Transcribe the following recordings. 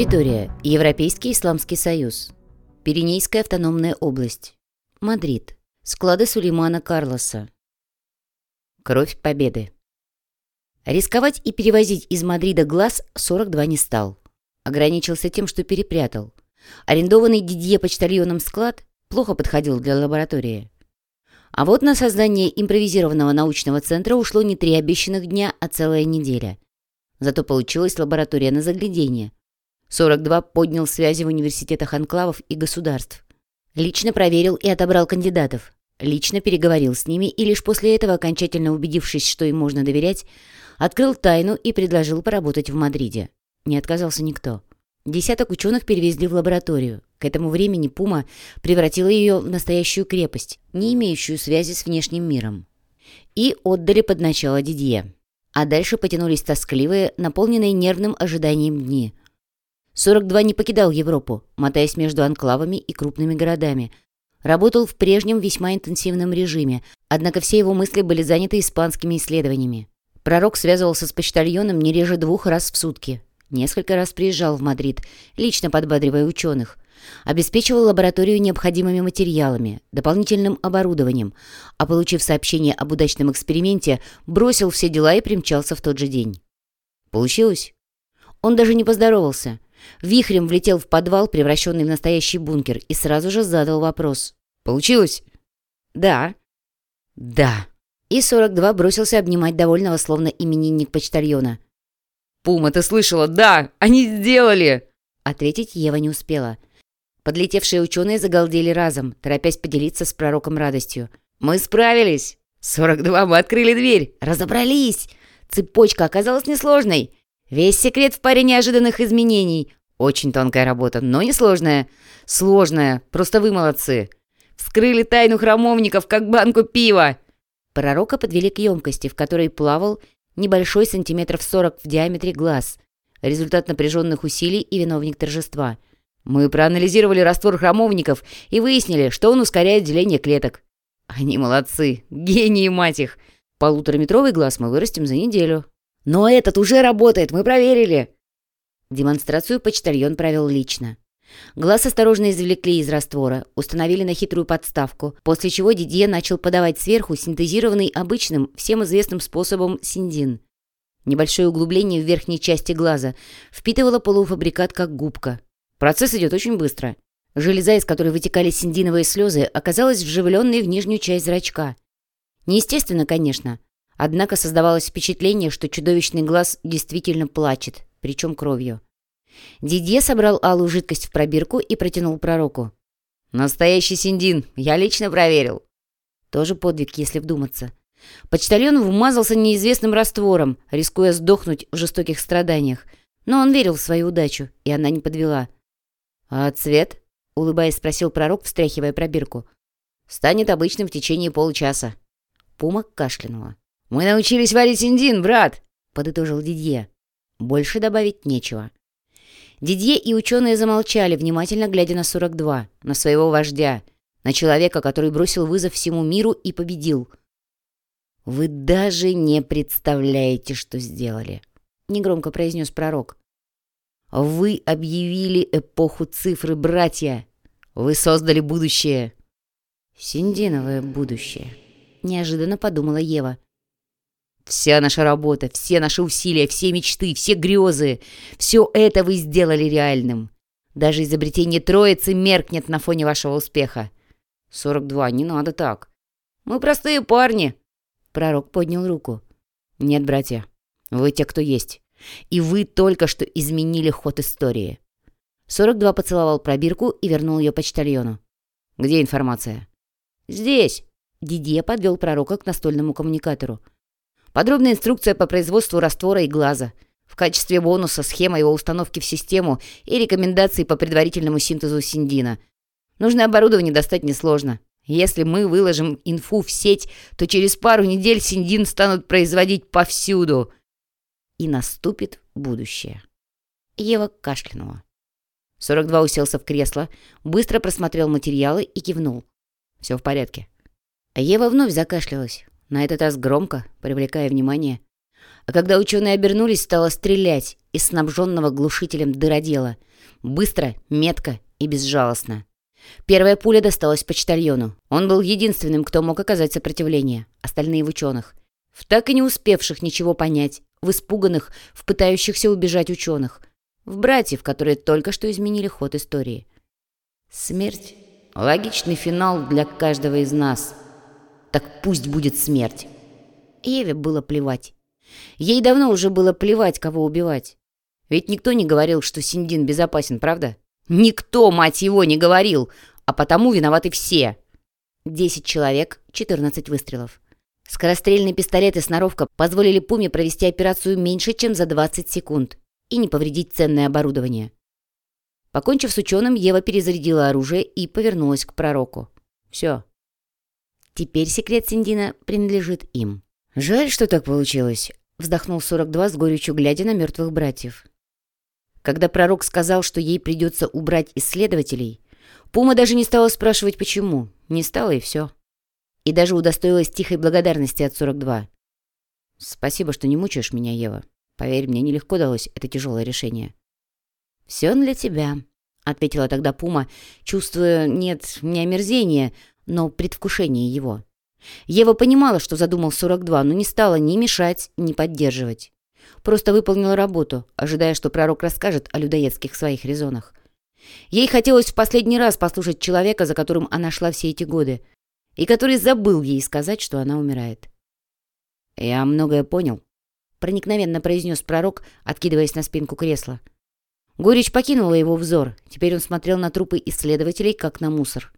Территория. Европейский Исламский Союз. Пиренейская автономная область. Мадрид. Склады Сулеймана Карлоса. Кровь победы. Рисковать и перевозить из Мадрида глаз 42 не стал. Ограничился тем, что перепрятал. Арендованный Дидье почтальоном склад плохо подходил для лаборатории. А вот на создание импровизированного научного центра ушло не три обещанных дня, а целая неделя. Зато получилась лаборатория на заглядение. 42 поднял связи в университетах анклавов и государств. Лично проверил и отобрал кандидатов. Лично переговорил с ними и лишь после этого, окончательно убедившись, что им можно доверять, открыл тайну и предложил поработать в Мадриде. Не отказался никто. Десяток ученых перевезли в лабораторию. К этому времени Пума превратила ее в настоящую крепость, не имеющую связи с внешним миром. И отдали под начало Дидье. А дальше потянулись тоскливые, наполненные нервным ожиданием дни. 42 не покидал Европу, мотаясь между анклавами и крупными городами. Работал в прежнем весьма интенсивном режиме, однако все его мысли были заняты испанскими исследованиями. Пророк связывался с почтальоном не реже двух раз в сутки. Несколько раз приезжал в Мадрид, лично подбадривая ученых. Обеспечивал лабораторию необходимыми материалами, дополнительным оборудованием, а получив сообщение об удачном эксперименте, бросил все дела и примчался в тот же день. Получилось? Он даже не поздоровался. Вихрем влетел в подвал, превращенный в настоящий бункер, и сразу же задал вопрос. «Получилось?» «Да». «Да». И 42 бросился обнимать довольного, словно именинник почтальона. «Пума, ты слышала? Да! Они сделали!» Ответить Ева не успела. Подлетевшие ученые загалдели разом, торопясь поделиться с пророком радостью. «Мы справились! 42, мы открыли дверь! Разобрались! Цепочка оказалась несложной! Весь секрет в паре неожиданных изменений! Очень тонкая работа, но несложная! Сложная! Просто вы молодцы! Вскрыли тайну храмовников, как банку пива!» Пророка подвели к емкости, в которой плавал небольшой сантиметров 40 в диаметре глаз. Результат напряженных усилий и виновник торжества. Мы проанализировали раствор храмовников и выяснили, что он ускоряет деление клеток. Они молодцы, гении мать их. Полутораметровый глаз мы вырастим за неделю. Но этот уже работает, мы проверили. Демонстрацию почтальон провел лично. Глаз осторожно извлекли из раствора, установили на хитрую подставку, после чего Дидье начал подавать сверху синтезированный обычным, всем известным способом синдин. Небольшое углубление в верхней части глаза впитывало полуфабрикат как губка. Процесс идет очень быстро. Железа, из которой вытекали синдиновые слезы, оказалась вживленной в нижнюю часть зрачка. Неестественно, конечно. Однако создавалось впечатление, что чудовищный глаз действительно плачет, причем кровью. Дидье собрал алую жидкость в пробирку и протянул пророку. «Настоящий синдин, я лично проверил». Тоже подвиг, если вдуматься. Почтальон вмазался неизвестным раствором, рискуя сдохнуть в жестоких страданиях. Но он верил в свою удачу, и она не подвела. «А цвет?» — улыбаясь, спросил пророк, встряхивая пробирку. «Станет обычным в течение получаса». Пума кашлянула. «Мы научились варить синдин, брат!» — подытожил Дидье. Больше добавить нечего. Дидье и ученые замолчали, внимательно глядя на 42, на своего вождя, на человека, который бросил вызов всему миру и победил. «Вы даже не представляете, что сделали», — негромко произнес пророк. «Вы объявили эпоху цифры, братья! Вы создали будущее!» «Синдиновое будущее», — неожиданно подумала Ева. Вся наша работа, все наши усилия, все мечты, все грезы — все это вы сделали реальным. Даже изобретение троицы меркнет на фоне вашего успеха. 42, не надо так. Мы простые парни. Пророк поднял руку. Нет, братья, вы те, кто есть. И вы только что изменили ход истории. 42 поцеловал пробирку и вернул ее почтальону. «Где информация?» «Здесь!» Дидье подвел пророка к настольному коммуникатору. Подробная инструкция по производству раствора и глаза. В качестве бонуса схема его установки в систему и рекомендации по предварительному синтезу синдина. Нужное оборудование достать несложно. Если мы выложим инфу в сеть, то через пару недель синдин станут производить повсюду. И наступит будущее. Ева кашлянула. 42 уселся в кресло, быстро просмотрел материалы и кивнул. Все в порядке. Ева вновь закашлялась. На этот раз громко, привлекая внимание. А когда ученые обернулись, стала стрелять из снабженного глушителем дыродела. Быстро, метко и безжалостно. Первая пуля досталась почтальону. Он был единственным, кто мог оказать сопротивление. Остальные в ученых. В так и не успевших ничего понять. В испуганных, в пытающихся убежать ученых. В братьев, которые только что изменили ход истории. Смерть — логичный финал для каждого из нас. Так пусть будет смерть. Еве было плевать. Ей давно уже было плевать, кого убивать. Ведь никто не говорил, что Синдин безопасен, правда? Никто, мать его, не говорил, а потому виноваты все. Десять человек, четырнадцать выстрелов. Скорострельный пистолет и сноровка позволили Пуме провести операцию меньше, чем за 20 секунд и не повредить ценное оборудование. Покончив с ученым, Ева перезарядила оружие и повернулась к пророку. Все. Теперь секрет Синдина принадлежит им. «Жаль, что так получилось», — вздохнул 42 с горечью, глядя на мертвых братьев. Когда пророк сказал, что ей придется убрать исследователей, Пума даже не стала спрашивать, почему. Не стала, и все. И даже удостоилась тихой благодарности от 42. «Спасибо, что не мучаешь меня, Ева. Поверь, мне нелегко далось это тяжелое решение». «Все для тебя», — ответила тогда Пума, чувствуя, нет, не омерзение, но предвкушение его. Ева понимала, что задумал 42, но не стала ни мешать, ни поддерживать. Просто выполнила работу, ожидая, что пророк расскажет о людоедских своих резонах. Ей хотелось в последний раз послушать человека, за которым она шла все эти годы, и который забыл ей сказать, что она умирает. «Я многое понял», — проникновенно произнес пророк, откидываясь на спинку кресла. Горечь покинула его взор. Теперь он смотрел на трупы исследователей, как на мусор.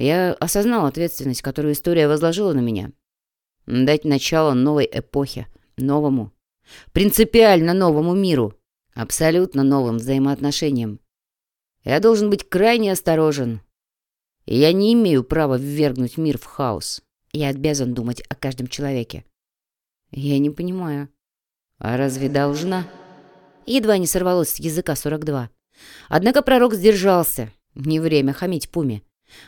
Я осознал ответственность, которую история возложила на меня. Дать начало новой эпохе, новому, принципиально новому миру, абсолютно новым взаимоотношениям. Я должен быть крайне осторожен. Я не имею права ввергнуть мир в хаос. Я обязан думать о каждом человеке. Я не понимаю. А разве должна? Едва не сорвалось с языка 42. Однако пророк сдержался. Не время хамить Пуме.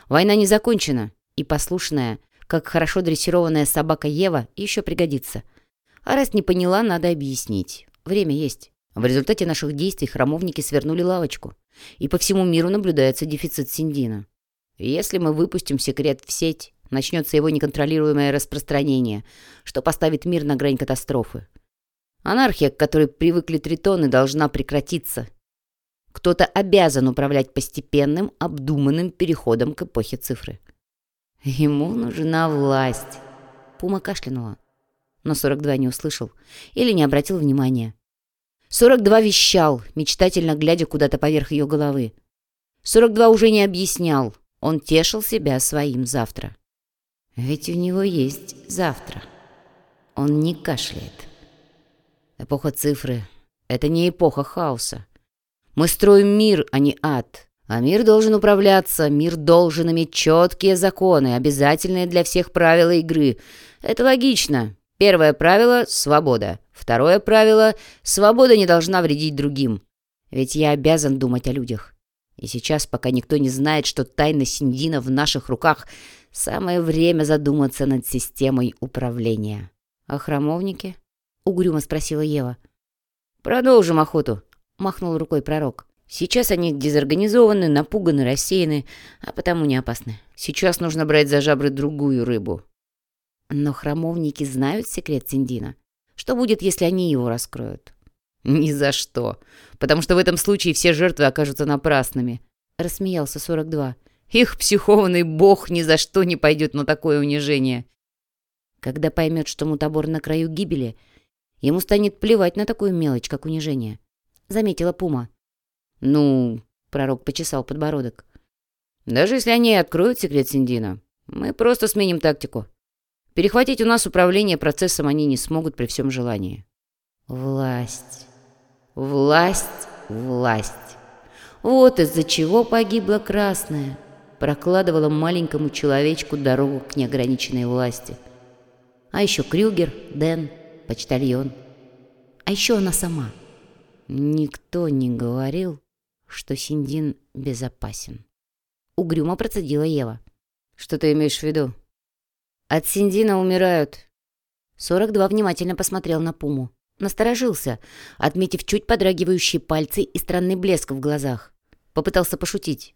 Война не закончена, и послушная, как хорошо дрессированная собака Ева, еще пригодится. А раз не поняла, надо объяснить. Время есть. В результате наших действий храмовники свернули лавочку, и по всему миру наблюдается дефицит синдина. Если мы выпустим секрет в сеть, начнется его неконтролируемое распространение, что поставит мир на грань катастрофы. Анархия, к которой привыкли тритоны, должна прекратиться. Кто-то обязан управлять постепенным, обдуманным переходом к эпохе цифры. Ему нужна власть. Пума кашлянула, но 42 не услышал или не обратил внимания. 42 вещал, мечтательно глядя куда-то поверх ее головы. 42 уже не объяснял, он тешил себя своим завтра. Ведь у него есть завтра. Он не кашляет. Эпоха цифры — это не эпоха хаоса. Мы строим мир, а не ад. А мир должен управляться, мир должен иметь четкие законы, обязательные для всех правила игры. Это логично. Первое правило — свобода. Второе правило — свобода не должна вредить другим. Ведь я обязан думать о людях. И сейчас, пока никто не знает, что тайна Синдина в наших руках, самое время задуматься над системой управления. «А храмовники?» — угрюмо спросила Ева. «Продолжим охоту», — махнул рукой пророк. «Сейчас они дезорганизованы, напуганы, рассеяны, а потому не опасны. Сейчас нужно брать за жабры другую рыбу». Но храмовники знают секрет Синдина. Что будет, если они его раскроют? «Ни за что. Потому что в этом случае все жертвы окажутся напрасными», — рассмеялся 42. «Их психованный бог ни за что не пойдет на такое унижение». Когда поймет, что мутабор на краю гибели, ему станет плевать на такую мелочь, как унижение заметила Пума. «Ну...» — пророк почесал подбородок. «Даже если они откроют секрет Синдина, мы просто сменим тактику. Перехватить у нас управление процессом они не смогут при всем желании». «Власть... власть... власть... Вот из-за чего погибла Красная» прокладывала маленькому человечку дорогу к неограниченной власти. А еще Крюгер, Дэн, почтальон. А еще она сама — Никто не говорил, что Синдин безопасен. Угрюмо процедила Ева. Что ты имеешь в виду? От Синдина умирают. 42 внимательно посмотрел на Пуму. Насторожился, отметив чуть подрагивающие пальцы и странный блеск в глазах. Попытался пошутить.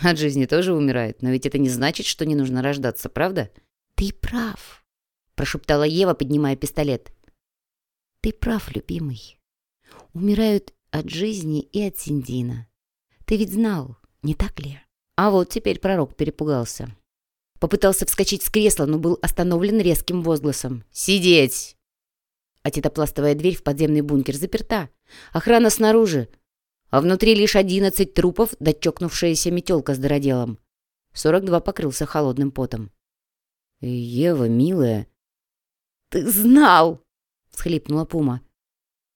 От жизни тоже умирает, но ведь это не значит, что не нужно рождаться, правда? «Ты прав», — прошептала Ева, поднимая пистолет. «Ты прав, любимый. Умирают от жизни и от Синдина. Ты ведь знал, не так ли?» А вот теперь пророк перепугался. Попытался вскочить с кресла, но был остановлен резким возгласом. «Сидеть!» А титопластовая дверь в подземный бункер заперта. Охрана снаружи. А внутри лишь одиннадцать трупов, да чокнувшаяся метелка с дыроделом. Сорок два покрылся холодным потом. «Ева, милая...» «Ты знал!» — всхлипнула Пума.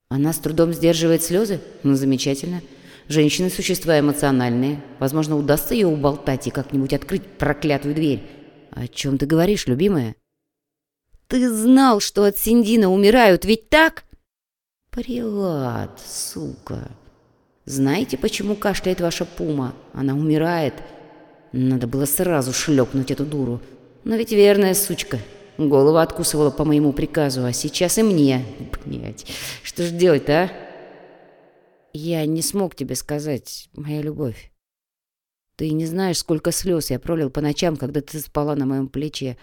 Она с трудом сдерживает слезы? Ну, замечательно. Женщины – существа эмоциональные. Возможно, удастся ее уболтать и как-нибудь открыть проклятую дверь. О чем ты говоришь, любимая? Ты знал, что от Синдина умирают, ведь так? Прилад, сука. Знаете, почему кашляет ваша пума? Она умирает. Надо было сразу шлепнуть эту дуру. Но ведь верная сучка. Голову откусывала по моему приказу, а сейчас и мне. Блять, что ж делать-то, а? Я не смог тебе сказать, моя любовь. Ты не знаешь, сколько слез я пролил по ночам, когда ты спала на моем плече.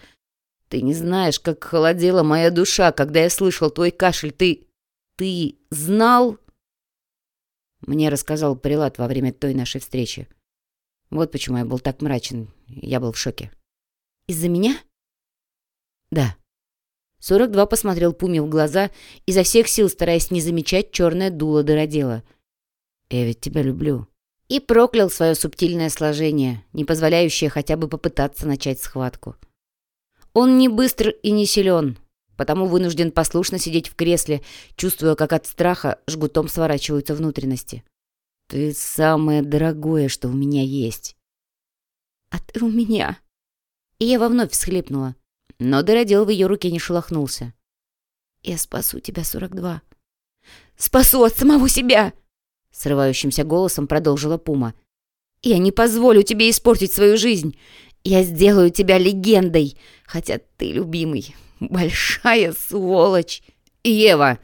Ты не знаешь, как холодела моя душа, когда я слышал твой кашель. Ты... ты знал? Мне рассказал Прилад во время той нашей встречи. Вот почему я был так мрачен. Я был в шоке. Из-за меня? Да. 42 посмотрел Пуме в глаза, изо всех сил стараясь не замечать черное дуло дыродела — я ведь тебя люблю». И проклял свое субтильное сложение, не позволяющее хотя бы попытаться начать схватку. Он не быстр и не силен, потому вынужден послушно сидеть в кресле, чувствуя, как от страха жгутом сворачиваются внутренности. «Ты самое дорогое, что у меня есть». «А ты у меня». И я вновь всхлипнула, но дыродел в ее руке не шелохнулся. «Я спасу тебя, 42». «Спасу от самого себя!» Срывающимся голосом продолжила Пума. «Я не позволю тебе испортить свою жизнь. Я сделаю тебя легендой, хотя ты, любимый, большая сволочь». «Ева!»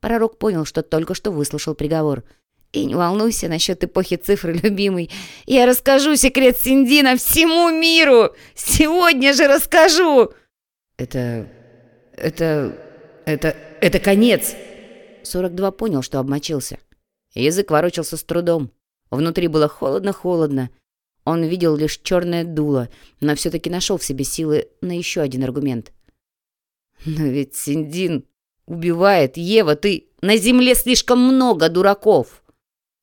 Пророк понял, что только что выслушал приговор. «И не волнуйся насчет эпохи цифры, любимый. Я расскажу секрет Синдина всему миру! Сегодня же расскажу!» «Это... это... это... это конец!» 42 понял, что обмочился. Язык ворочался с трудом. Внутри было холодно-холодно. Он видел лишь черное дуло, но все-таки нашел в себе силы на еще один аргумент. «Но ведь Синдин убивает, Ева, ты... На земле слишком много дураков!»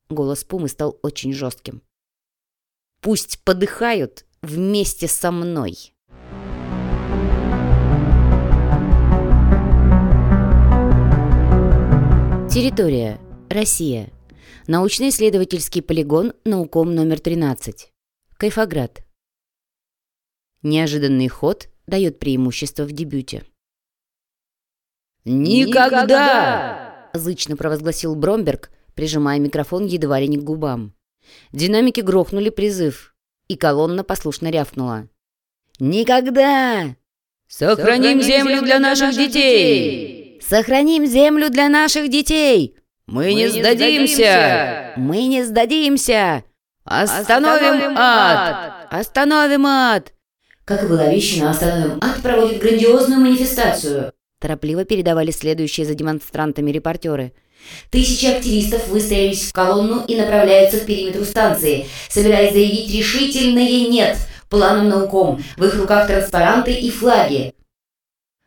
Голос Пумы стал очень жестким. «Пусть подыхают вместе со мной!» Территория. Россия. Научно-исследовательский полигон «Науком номер 13». Кайфоград. Неожиданный ход дает преимущество в дебюте. «Никогда!» — зычно провозгласил Бромберг, прижимая микрофон едва ли не к губам. Динамики грохнули призыв, и колонна послушно рявкнула. «Никогда! Сохраним землю для наших детей! Сохраним землю для наших детей! Мы, Мы не сдадимся! Мы не сдадимся! Остановим ад! Остановим ад! Как и было обещано, «Остановим ад» проводит грандиозную манифестацию. Торопливо передавали следующие за демонстрантами репортеры. Тысячи активистов выстроились в колонну и направляются к периметру станции, собираясь заявить решительное «нет» планам науком. В их руках транспаранты и флаги.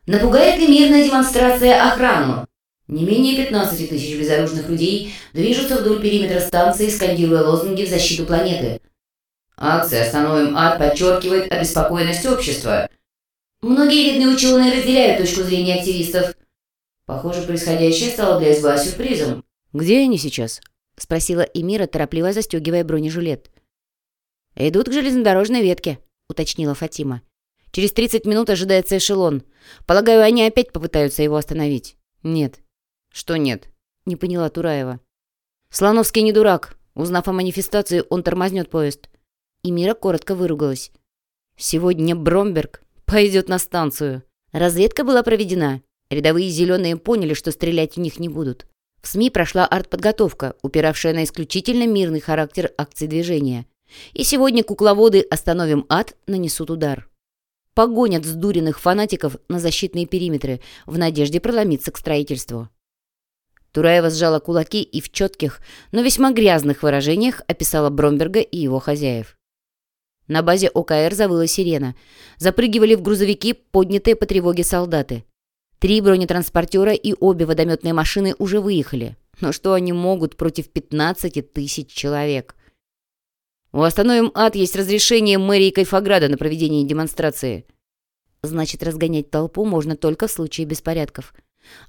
Напугает ли мирная демонстрация охрану? Не менее 15 тысяч безоружных людей движутся вдоль периметра станции, скандируя лозунги в защиту планеты. Акция «Остановим ад» подчеркивает обеспокоенность общества. Многие видные ученые разделяют точку зрения активистов. Похоже, происходящее стало для СБА сюрпризом. «Где они сейчас?» – спросила Эмира, торопливо застегивая бронежилет. «Идут к железнодорожной ветке», – уточнила Фатима. «Через 30 минут ожидается эшелон. Полагаю, они опять попытаются его остановить». «Нет, «Что нет?» — не поняла Тураева. «Слоновский не дурак. Узнав о манифестации, он тормознет поезд». И Мира коротко выругалась. «Сегодня Бромберг пойдет на станцию. Разведка была проведена. Рядовые зеленые поняли, что стрелять в них не будут. В СМИ прошла артподготовка, упиравшая на исключительно мирный характер акций движения. И сегодня кукловоды «Остановим ад» нанесут удар. Погонят сдуренных фанатиков на защитные периметры в надежде проломиться к строительству. Тураева сжала кулаки и в четких, но весьма грязных выражениях описала Бромберга и его хозяев. На базе ОКР завыла сирена. Запрыгивали в грузовики поднятые по тревоге солдаты. Три бронетранспортера и обе водометные машины уже выехали. Но что они могут против 15 тысяч человек? У «Остановим ад» есть разрешение мэрии Кайфограда на проведение демонстрации. Значит, разгонять толпу можно только в случае беспорядков.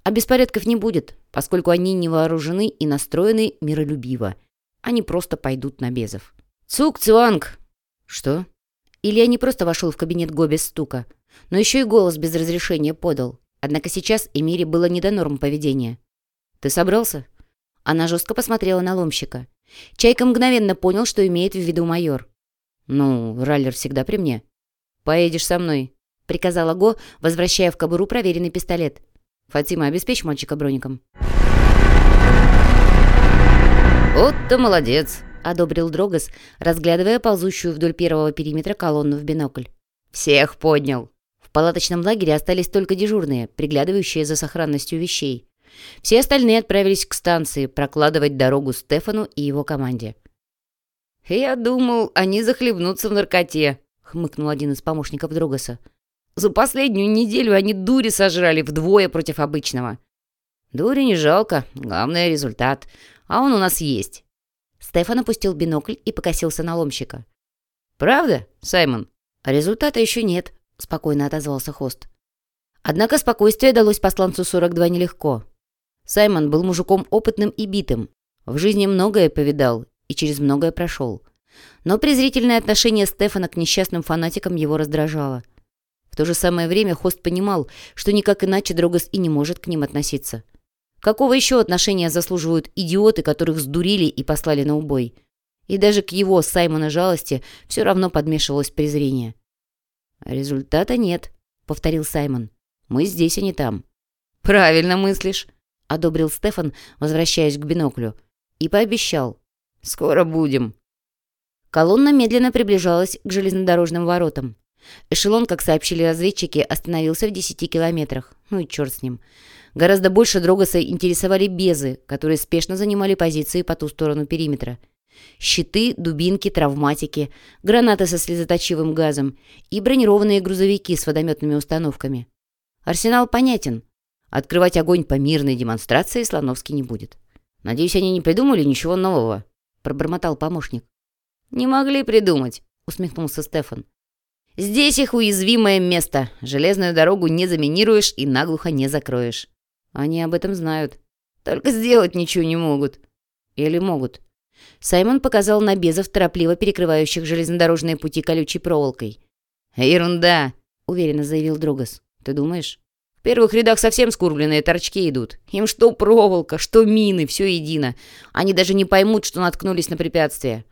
А беспорядков не будет, поскольку они не вооружены и настроены миролюбиво. Они просто пойдут на безов. «Цук, Цуанг!» «Что?» Илья не просто вошел в кабинет Го без стука, но еще и голос без разрешения подал. Однако сейчас Эмире было не до норм поведения. «Ты собрался?» Она жестко посмотрела на ломщика. Чайка мгновенно понял, что имеет в виду майор. «Ну, раллер всегда при мне. Поедешь со мной», — приказала Го, возвращая в кобуру проверенный пистолет. «Фатима, обеспечь мальчика броником». «Вот ты молодец», — одобрил Дрогос, разглядывая ползущую вдоль первого периметра колонну в бинокль. «Всех поднял». В палаточном лагере остались только дежурные, приглядывающие за сохранностью вещей. Все остальные отправились к станции прокладывать дорогу Стефану и его команде. «Я думал, они захлебнутся в наркоте», — хмыкнул один из помощников Дрогоса. За последнюю неделю они дури сожрали вдвое против обычного. Дури не жалко, главное — результат. А он у нас есть. Стефан опустил бинокль и покосился на ломщика. «Правда, Саймон?» «Результата еще нет», — спокойно отозвался Хост. Однако спокойствие далось посланцу 42 нелегко. Саймон был мужиком опытным и битым. В жизни многое повидал и через многое прошел. Но презрительное отношение Стефана к несчастным фанатикам его раздражало — в то же самое время Хост понимал, что никак иначе Дрогос и не может к ним относиться. Какого еще отношения заслуживают идиоты, которых сдурили и послали на убой? И даже к его, Саймона, жалости все равно подмешивалось презрение. «Результата нет», — повторил Саймон. «Мы здесь, а не там». «Правильно мыслишь», — одобрил Стефан, возвращаясь к биноклю. И пообещал. «Скоро будем». Колонна медленно приближалась к железнодорожным воротам. Эшелон, как сообщили разведчики, остановился в 10 километрах. Ну и черт с ним. Гораздо больше Дрогоса интересовали безы, которые спешно занимали позиции по ту сторону периметра. Щиты, дубинки, травматики, гранаты со слезоточивым газом и бронированные грузовики с водометными установками. Арсенал понятен. Открывать огонь по мирной демонстрации Слоновский не будет. «Надеюсь, они не придумали ничего нового», — пробормотал помощник. «Не могли придумать», — усмехнулся Стефан. Здесь их уязвимое место. Железную дорогу не заминируешь и наглухо не закроешь. Они об этом знают. Только сделать ничего не могут. Или могут. Саймон показал на безов, торопливо перекрывающих железнодорожные пути колючей проволокой. «Ерунда», — уверенно заявил Другас. «Ты думаешь?» «В первых рядах совсем скурбленные торчки идут. Им что проволока, что мины, все едино. Они даже не поймут, что наткнулись на препятствие».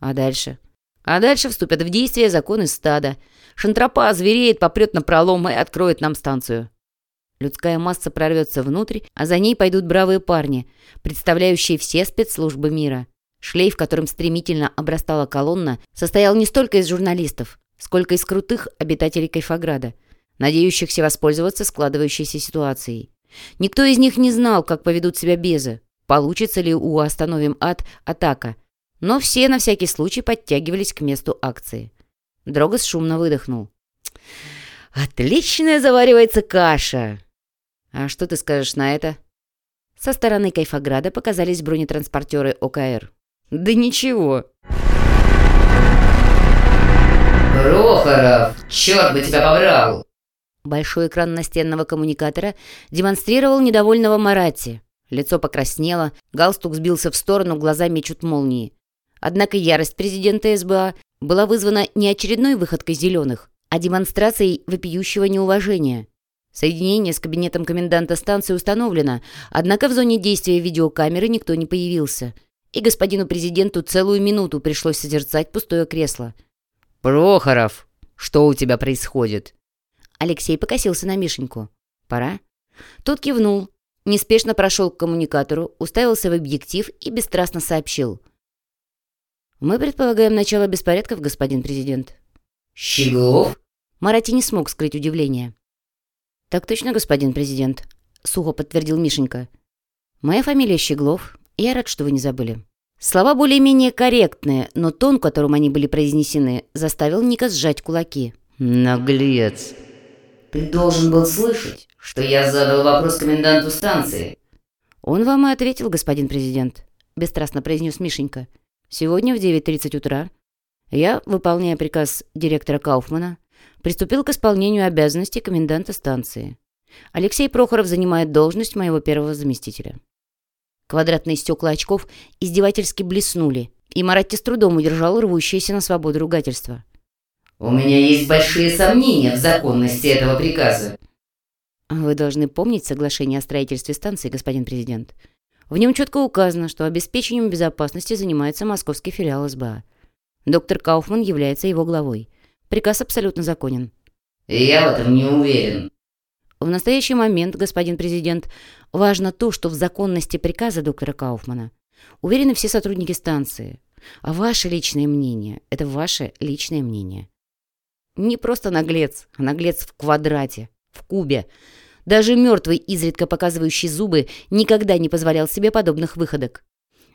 «А дальше?» А дальше вступят в действие законы стада. Шантропа звереет, попрет на пролом и откроет нам станцию. Людская масса прорвется внутрь, а за ней пойдут бравые парни, представляющие все спецслужбы мира. Шлейф, которым стремительно обрастала колонна, состоял не столько из журналистов, сколько из крутых обитателей Кайфограда, надеющихся воспользоваться складывающейся ситуацией. Никто из них не знал, как поведут себя безы, получится ли у «Остановим ад» атака – но все на всякий случай подтягивались к месту акции. Дрогос шумно выдохнул. «Отличная заваривается каша!» «А что ты скажешь на это?» Со стороны Кайфограда показались бронетранспортеры ОКР. «Да ничего!» «Прохоров, черт бы тебя побрал!» Большой экран настенного коммуникатора демонстрировал недовольного Марати. Лицо покраснело, галстук сбился в сторону, глаза мечут молнии. Однако ярость президента СБА была вызвана не очередной выходкой зеленых, а демонстрацией вопиющего неуважения. Соединение с кабинетом коменданта станции установлено, однако в зоне действия видеокамеры никто не появился. И господину президенту целую минуту пришлось созерцать пустое кресло. «Прохоров, что у тебя происходит?» Алексей покосился на Мишеньку. «Пора?» Тот кивнул, неспешно прошел к коммуникатору, уставился в объектив и бесстрастно сообщил. «Мы предполагаем начало беспорядков, господин президент». Щеглов? Марати не смог скрыть удивление. «Так точно, господин президент», — сухо подтвердил Мишенька. «Моя фамилия Щеглов, я рад, что вы не забыли». Слова более-менее корректные, но тон, которым они были произнесены, заставил Ника сжать кулаки. Наглец. Ты должен был слышать, что я задал вопрос коменданту станции. «Он вам и ответил, господин президент», — бесстрастно произнес Мишенька. «Сегодня в 9.30 утра я, выполняя приказ директора Кауфмана, приступил к исполнению обязанностей коменданта станции. Алексей Прохоров занимает должность моего первого заместителя». Квадратные стекла очков издевательски блеснули, и Маратти с трудом удержал рвущееся на свободу ругательство. У меня есть большие сомнения в законности этого приказа. Вы должны помнить соглашение о строительстве станции, господин президент. В нем четко указано, что обеспечением безопасности занимается московский филиал СБА. Доктор Кауфман является его главой. Приказ абсолютно законен. Я в этом не уверен. В настоящий момент, господин президент, важно то, что в законности приказа доктора Кауфмана уверены все сотрудники станции. А ваше личное мнение – это ваше личное мнение. Не просто наглец, а наглец в квадрате, в кубе. Даже мертвый, изредка показывающий зубы, никогда не позволял себе подобных выходок.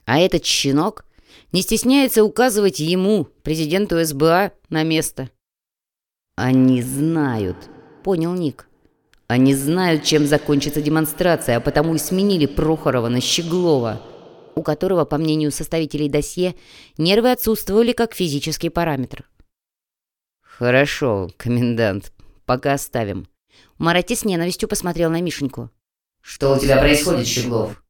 А этот щенок не стесняется указывать ему, президенту СБА, на место. «Они знают», — понял Ник. «Они знают, чем закончится демонстрация, а потому и сменили Прохорова на Щеглова» у которого, по мнению составителей досье, нервы отсутствовали как физический параметр. «Хорошо, комендант, пока оставим». Марати с ненавистью посмотрел на Мишеньку. «Что у тебя происходит, Щеглов?»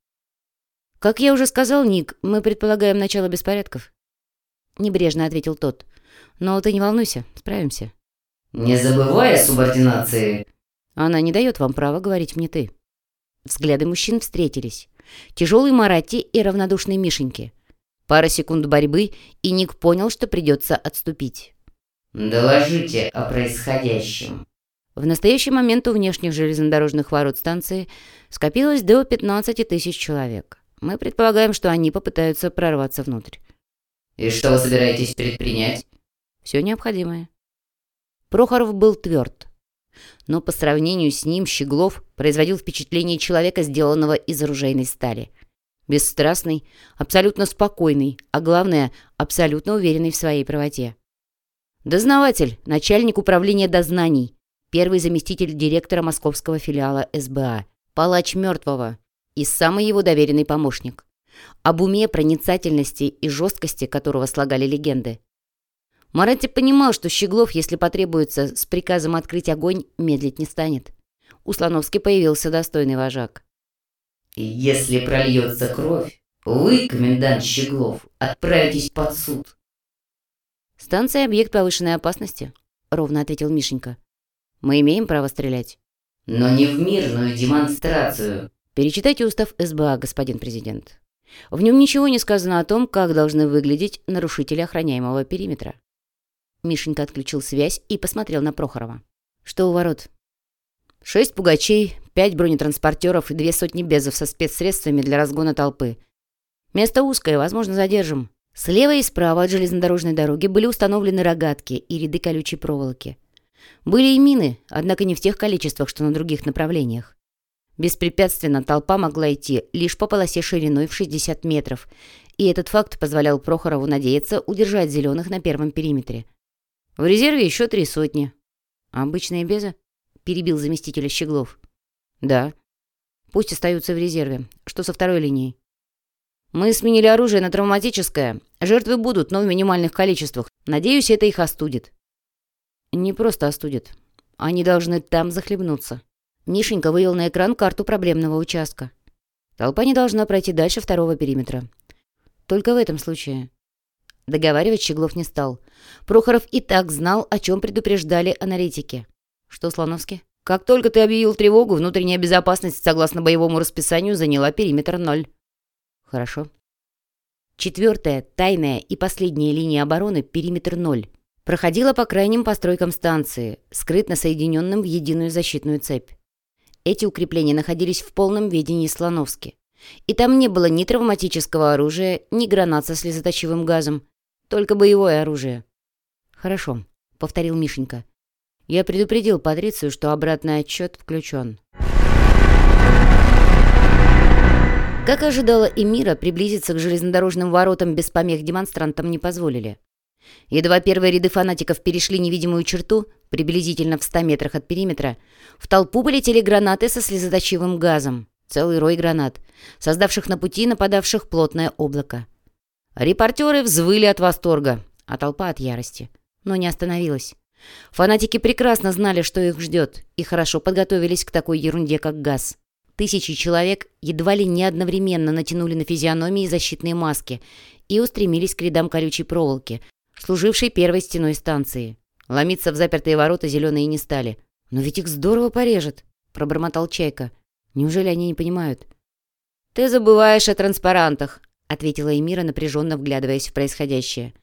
«Как я уже сказал, Ник, мы предполагаем начало беспорядков». Небрежно ответил тот. «Но ты не волнуйся, справимся». «Не забывай о субординации». «Она не дает вам права говорить мне «ты». Взгляды мужчин встретились. Тяжелый Марати и равнодушный Мишеньки. Пара секунд борьбы, и Ник понял, что придется отступить. «Доложите о происходящем». В настоящий момент у внешних железнодорожных ворот станции скопилось до 15 тысяч человек. Мы предполагаем, что они попытаются прорваться внутрь. «И что вы собираетесь предпринять?» «Все необходимое». Прохоров был тверд. Но по сравнению с ним Щеглов производил впечатление человека, сделанного из оружейной стали. Бесстрастный, абсолютно спокойный, а главное, абсолютно уверенный в своей правоте. Дознаватель, начальник управления дознаний, первый заместитель директора московского филиала СБА, палач мертвого и самый его доверенный помощник. Об уме, проницательности и жесткости которого слагали легенды. Маратти понимал, что Щеглов, если потребуется, с приказом открыть огонь, медлить не станет. У Слоновски появился достойный вожак. «Если прольется кровь, вы, комендант Щеглов, отправитесь под суд», «Станция — объект повышенной опасности», — ровно ответил Мишенька. «Мы имеем право стрелять». «Но не в мирную демонстрацию». «Перечитайте устав СБА, господин президент. В нем ничего не сказано о том, как должны выглядеть нарушители охраняемого периметра». Мишенька отключил связь и посмотрел на Прохорова. «Что у ворот?» «Шесть пугачей, пять бронетранспортеров и две сотни безов со спецсредствами для разгона толпы. Место узкое, возможно, задержим. Слева и справа от железнодорожной дороги были установлены рогатки и ряды колючей проволоки. Были и мины, однако не в тех количествах, что на других направлениях. Беспрепятственно толпа могла идти лишь по полосе шириной в 60 метров, и этот факт позволял Прохорову надеяться удержать зеленых на первом периметре. В резерве еще три сотни. «Обычные безы?» — перебил заместителя Щеглов. «Да. Пусть остаются в резерве. Что со второй линией?» Мы сменили оружие на травматическое. Жертвы будут, но в минимальных количествах. Надеюсь, это их остудит. Не просто остудит. Они должны там захлебнуться. Мишенька вывел на экран карту проблемного участка. Толпа не должна пройти дальше второго периметра. Только в этом случае. Договаривать Щеглов не стал. Прохоров и так знал, о чем предупреждали аналитики. Что, Слоновский? Как только ты объявил тревогу, внутренняя безопасность, согласно боевому расписанию, заняла периметр ноль. Хорошо. Четвертая, тайная и последняя линия обороны, периметр ноль, проходила по крайним постройкам станции, скрытно соединенным в единую защитную цепь. Эти укрепления находились в полном ведении Слоновски. И там не было ни травматического оружия, ни гранат со слезоточивым газом, только боевое оружие. «Хорошо», — повторил Мишенька. «Я предупредил Патрицию, что обратный отчет включен». Как ожидала Эмира, приблизиться к железнодорожным воротам без помех демонстрантам не позволили. Едва первые ряды фанатиков перешли невидимую черту, приблизительно в 100 метрах от периметра, в толпу полетели гранаты со слезоточивым газом. Целый рой гранат, создавших на пути нападавших плотное облако. Репортеры взвыли от восторга, а толпа от ярости. Но не остановилась. Фанатики прекрасно знали, что их ждет, и хорошо подготовились к такой ерунде, как газ. Тысячи человек едва ли не одновременно натянули на физиономии защитные маски и устремились к рядам колючей проволоки, служившей первой стеной станции. Ломиться в запертые ворота зеленые не стали. «Но ведь их здорово порежет», — пробормотал Чайка. «Неужели они не понимают?» «Ты забываешь о транспарантах», — ответила Эмира, напряженно вглядываясь в происходящее.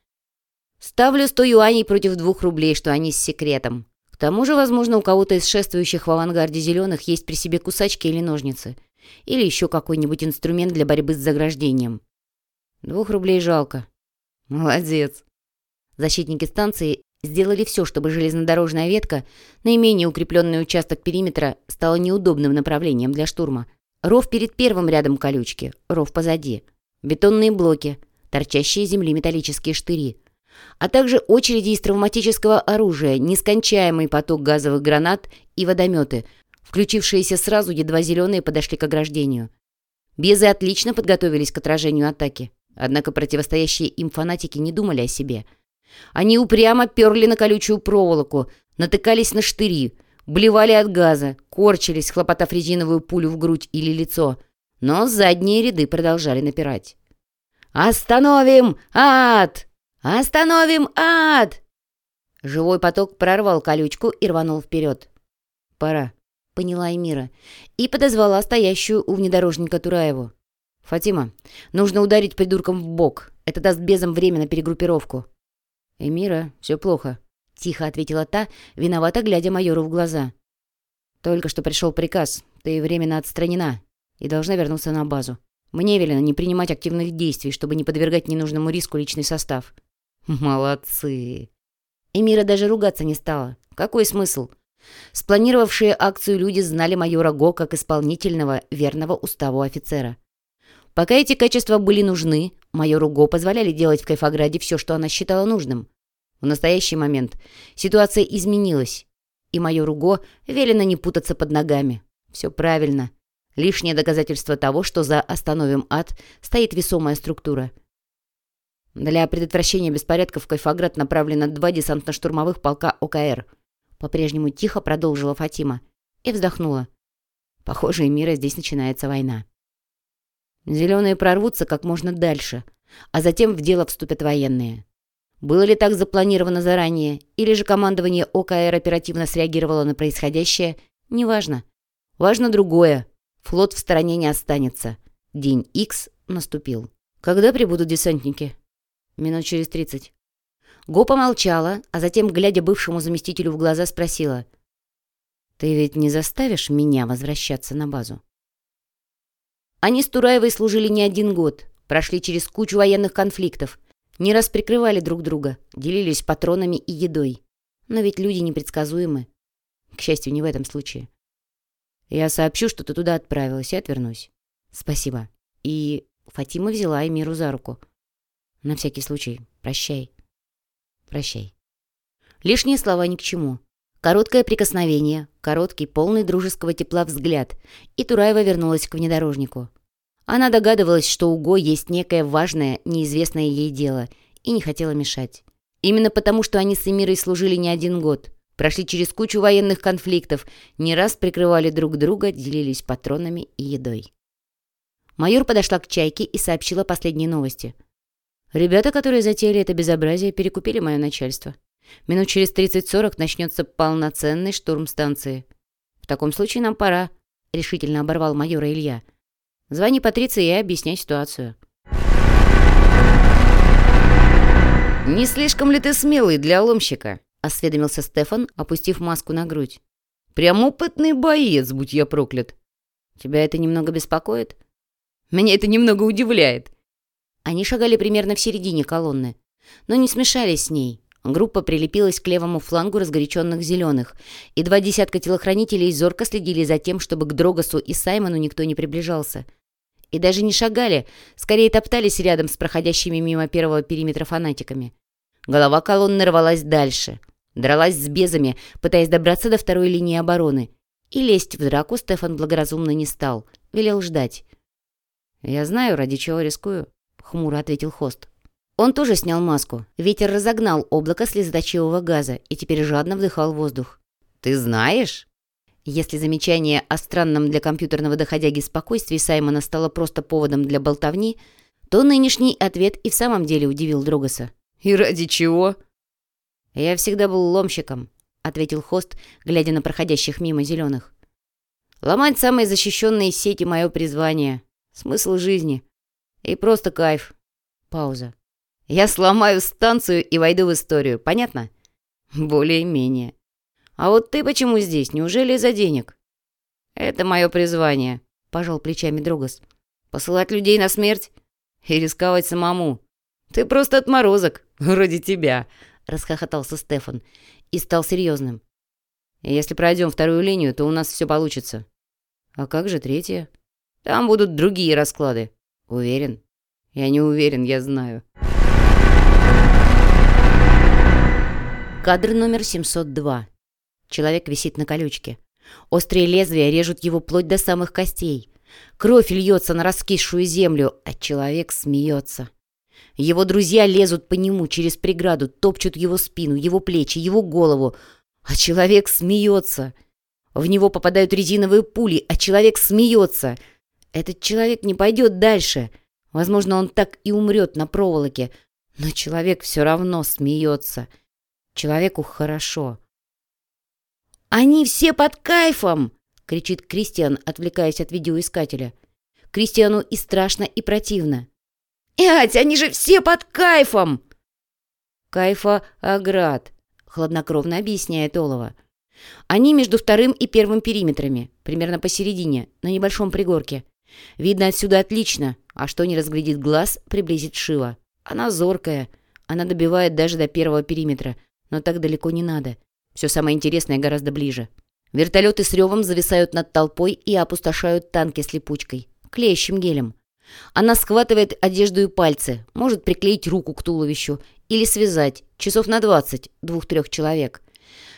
«Ставлю сто юаней против двух рублей, что они с секретом. К тому же, возможно, у кого-то из шествующих в авангарде зеленых есть при себе кусачки или ножницы. Или еще какой-нибудь инструмент для борьбы с заграждением. Двух рублей жалко. Молодец. Защитники станции сделали все, чтобы железнодорожная ветка, наименее укрепленный участок периметра, стала неудобным направлением для штурма. Ров перед первым рядом колючки, ров позади. Бетонные блоки, торчащие земли металлические штыри — а также очереди из травматического оружия, нескончаемый поток газовых гранат и водометы, включившиеся сразу, едва зеленые подошли к ограждению. Безы отлично подготовились к отражению атаки, однако противостоящие им фанатики не думали о себе. Они упрямо перли на колючую проволоку, натыкались на штыри, блевали от газа, корчились, хлопотав резиновую пулю в грудь или лицо, но задние ряды продолжали напирать. «Остановим! Ад!» «Остановим ад!» Живой поток прорвал колючку и рванул вперед. «Пора», — поняла Эмира, и подозвала стоящую у внедорожника Тураеву. «Фатима, нужно ударить придурком в бок. Это даст безам время на перегруппировку». «Эмира, все плохо», — тихо ответила та, виновато глядя майору в глаза. «Только что пришел приказ. Ты временно отстранена и должна вернуться на базу. Мне велено не принимать активных действий, чтобы не подвергать ненужному риску личный состав». Молодцы. Эмира даже ругаться не стала. Какой смысл? Спланировавшие акцию люди знали майора Го как исполнительного, верного уставу офицера. Пока эти качества были нужны, майору Го позволяли делать в Кайфограде все, что она считала нужным. В настоящий момент ситуация изменилась, и майору Го велено не путаться под ногами. Все правильно. Лишнее доказательство того, что за «Остановим ад» стоит весомая структура – для предотвращения беспорядков в Кайфоград направлено два десантно-штурмовых полка ОКР. По-прежнему тихо продолжила Фатима и вздохнула. Похоже, и мира здесь начинается война. Зеленые прорвутся как можно дальше, а затем в дело вступят военные. Было ли так запланировано заранее, или же командование ОКР оперативно среагировало на происходящее, неважно. Важно другое. Флот в стороне не останется. День Х наступил. Когда прибудут десантники? Минут через тридцать. Го помолчала, а затем, глядя бывшему заместителю в глаза, спросила. «Ты ведь не заставишь меня возвращаться на базу?» Они с Тураевой служили не один год, прошли через кучу военных конфликтов, не раз прикрывали друг друга, делились патронами и едой. Но ведь люди непредсказуемы. К счастью, не в этом случае. Я сообщу, что ты туда отправилась, и отвернусь. Спасибо. И Фатима взяла Эмиру за руку. На всякий случай. Прощай. Прощай. Лишние слова ни к чему. Короткое прикосновение, короткий, полный дружеского тепла взгляд, и Тураева вернулась к внедорожнику. Она догадывалась, что у Го есть некое важное, неизвестное ей дело, и не хотела мешать. Именно потому, что они с Эмирой служили не один год, прошли через кучу военных конфликтов, не раз прикрывали друг друга, делились патронами и едой. Майор подошла к Чайке и сообщила последние новости – Ребята, которые затеяли это безобразие, перекупили мое начальство. Минут через 30-40 начнется полноценный штурм станции. В таком случае нам пора, — решительно оборвал майора Илья. Звони Патриции и объясняй ситуацию. «Не слишком ли ты смелый для ломщика?» — осведомился Стефан, опустив маску на грудь. Прям опытный боец, будь я проклят. Тебя это немного беспокоит? Меня это немного удивляет. Они шагали примерно в середине колонны, но не смешались с ней. Группа прилепилась к левому флангу разгоряченных зеленых, и два десятка телохранителей зорко следили за тем, чтобы к Дрогосу и Саймону никто не приближался. И даже не шагали, скорее топтались рядом с проходящими мимо первого периметра фанатиками. Голова колонны рвалась дальше, дралась с безами, пытаясь добраться до второй линии обороны. И лезть в драку Стефан благоразумно не стал, велел ждать. «Я знаю, ради чего рискую», — хмуро ответил Хост. Он тоже снял маску. Ветер разогнал облако слезоточивого газа и теперь жадно вдыхал воздух. «Ты знаешь?» Если замечание о странном для компьютерного доходяги спокойствии Саймона стало просто поводом для болтовни, то нынешний ответ и в самом деле удивил Другаса. «И ради чего?» «Я всегда был ломщиком», — ответил Хост, глядя на проходящих мимо зеленых. «Ломать самые защищенные сети — мое призвание, смысл жизни. И просто кайф». Пауза. Я сломаю станцию и войду в историю, понятно? Более-менее. А вот ты почему здесь? Неужели из-за денег? Это мое призвание, пожал плечами Другас. Посылать людей на смерть и рисковать самому. Ты просто отморозок, вроде тебя, расхохотался Стефан и стал серьезным. Если пройдем вторую линию, то у нас все получится. А как же третья? Там будут другие расклады. Уверен? Я не уверен, я знаю. Кадр номер 702. Человек висит на колючке. Острые лезвия режут его вплоть до самых костей. Кровь льется на раскисшую землю, а человек смеется. Его друзья лезут по нему через преграду, топчут его спину, его плечи, его голову, а человек смеется. В него попадают резиновые пули, а человек смеется. Этот человек не пойдет дальше. Возможно, он так и умрет на проволоке, но человек все равно смеется. — Человеку хорошо. «Они все под кайфом!» — кричит Кристиан, отвлекаясь от видеоискателя. Кристиану и страшно, и противно. «Ять, они же все под кайфом!» «Кайфа Аград», — хладнокровно объясняет Олова. «Они между вторым и первым периметрами, примерно посередине, на небольшом пригорке. Видно отсюда отлично, а что не разглядит глаз, приблизит Шива. Она зоркая, она добивает даже до первого периметра, но так далеко не надо. Все самое интересное гораздо ближе. Вертолеты с ревом зависают над толпой и опустошают танки с липучкой, клеящим гелем. Она схватывает одежду и пальцы, может приклеить руку к туловищу или связать, часов на двадцать, двух-трех человек.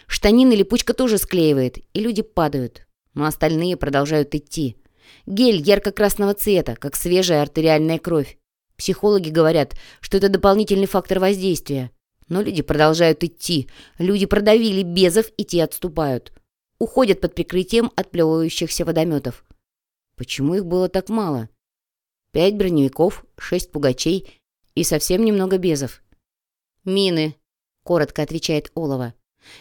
Штанины липучка тоже склеивает, и люди падают. Но остальные продолжают идти. Гель ярко-красного цвета, как свежая артериальная кровь. Психологи говорят, что это дополнительный фактор воздействия. Но люди продолжают идти. Люди продавили безов, и те отступают. Уходят под прикрытием отплевывающихся водометов. Почему их было так мало? Пять броневиков, шесть пугачей и совсем немного безов. «Мины», — коротко отвечает Олова.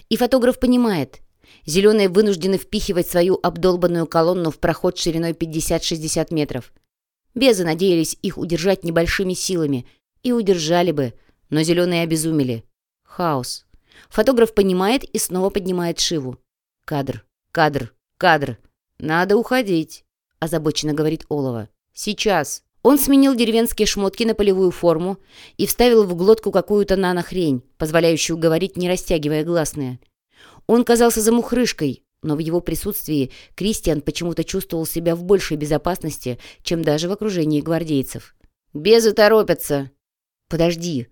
И фотограф понимает. Зеленые вынуждены впихивать свою обдолбанную колонну в проход шириной 50-60 метров. Безы надеялись их удержать небольшими силами. И удержали бы — но зеленые обезумели. Хаос. Фотограф понимает и снова поднимает Шиву. «Кадр, кадр, кадр. Надо уходить», — озабоченно говорит Олова. «Сейчас». Он сменил деревенские шмотки на полевую форму и вставил в глотку какую-то нанохрень, позволяющую говорить, не растягивая гласные. Он казался замухрышкой, но в его присутствии Кристиан почему-то чувствовал себя в большей безопасности, чем даже в окружении гвардейцев. «Безы торопятся!» «Подожди!»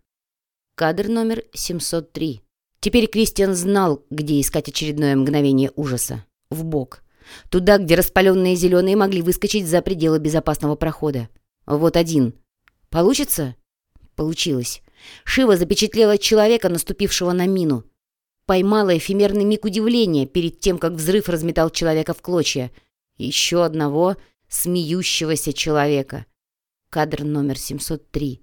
Кадр номер 703. Теперь Кристиан знал, где искать очередное мгновение ужаса. В бок. Туда, где распаленные зеленые могли выскочить за пределы безопасного прохода. Вот один. Получится? Получилось. Шива запечатлела человека, наступившего на мину. Поймала эфемерный миг удивления перед тем, как взрыв разметал человека в клочья. Еще одного смеющегося человека. Кадр номер 703.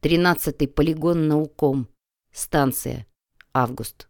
Тринадцатый полигон науком. Станция. Август.